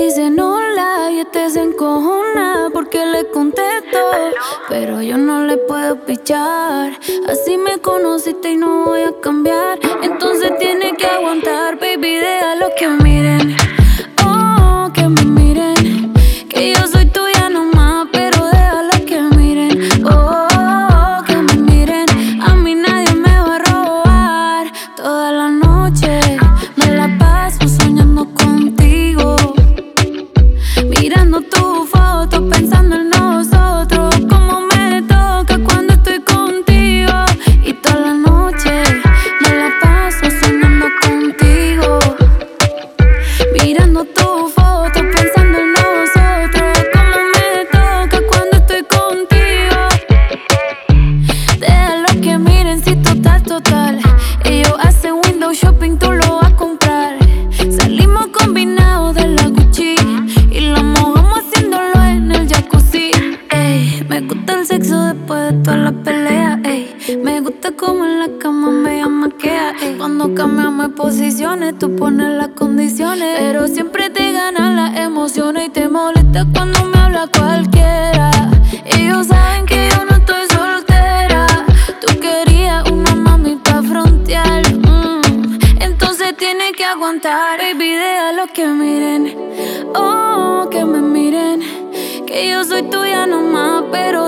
dicen hola y este se encojona porque le contesto. Pero yo no le puedo pichar. Así me conociste y no voy a cambiar. Entonces peleas. Ey, me gusta como en la cama me amaquea. Ey, cuando cambiamos posiciones, tú pones las condiciones. Pero siempre te ganan las emociones y te molesta cuando me habla cualquiera. Ellos saben que yo no estoy soltera. Tú querías una mami pa' frontear. mm. Entonces tienes que aguantar, baby, déjalo que miren. Oh, que me miren. Que yo soy tuya nomás, pero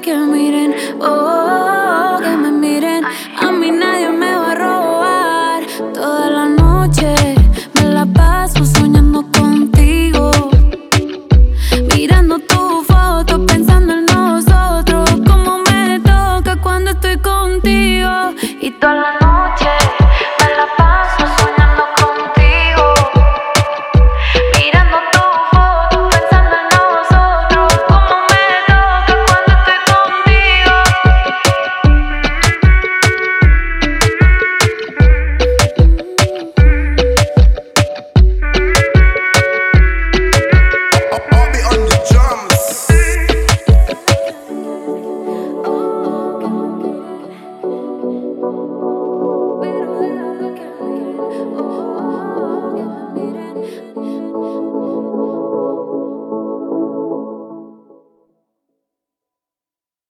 que miren, oh, que me miren. A mí nadie me va a robar. Toda la noche me la paso soñando contigo. Mirando tu foto, pensando en nosotros. Cómo me toca cuando estoy contigo. Y toda la